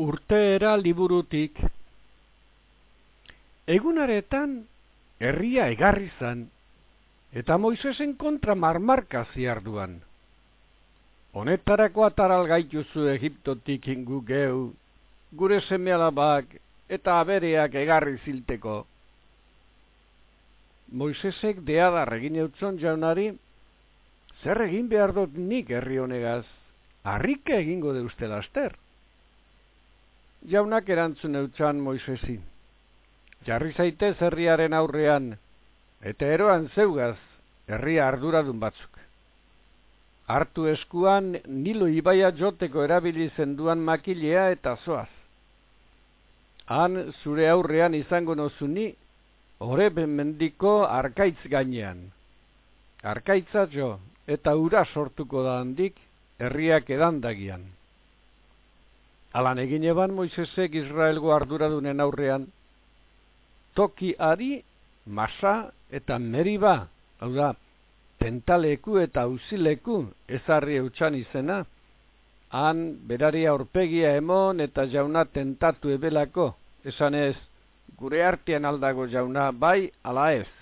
Urteera liburutik Egunaretan herria egarri zan, eta Moisesen kontra marmarka ziarduan. Honetarako ataral gaituzu Egiptotik ingu geu, gure seme eta abereak egarri zilteko. Moisesek deadar egin eutzon jaunari, zer egin behar dut nik herri honegaz, harrike egingo deuzte laster. Jaunak erantzun eutzan Moisesi. Jarri zaite herriaren aurrean, eta eroan zeugaz, herria arduradun batzuk. Hartu eskuan nilo ibaia joteko erabili zenduan makilea eta zoaz. Han zure aurrean izango nozuni, ore mendiko arkaitz gainean. Arkaitza jo, eta ura sortuko da handik, herriak edandagian. Alan egin eban Moisesek Israelgo arduradunen aurrean, toki ari, masa eta meriba, hau da, tentaleku eta usileku ezarri eutxan izena, han berari aurpegia emon eta jauna tentatu ebelako, esan ez, gure artean aldago jauna bai ala ez.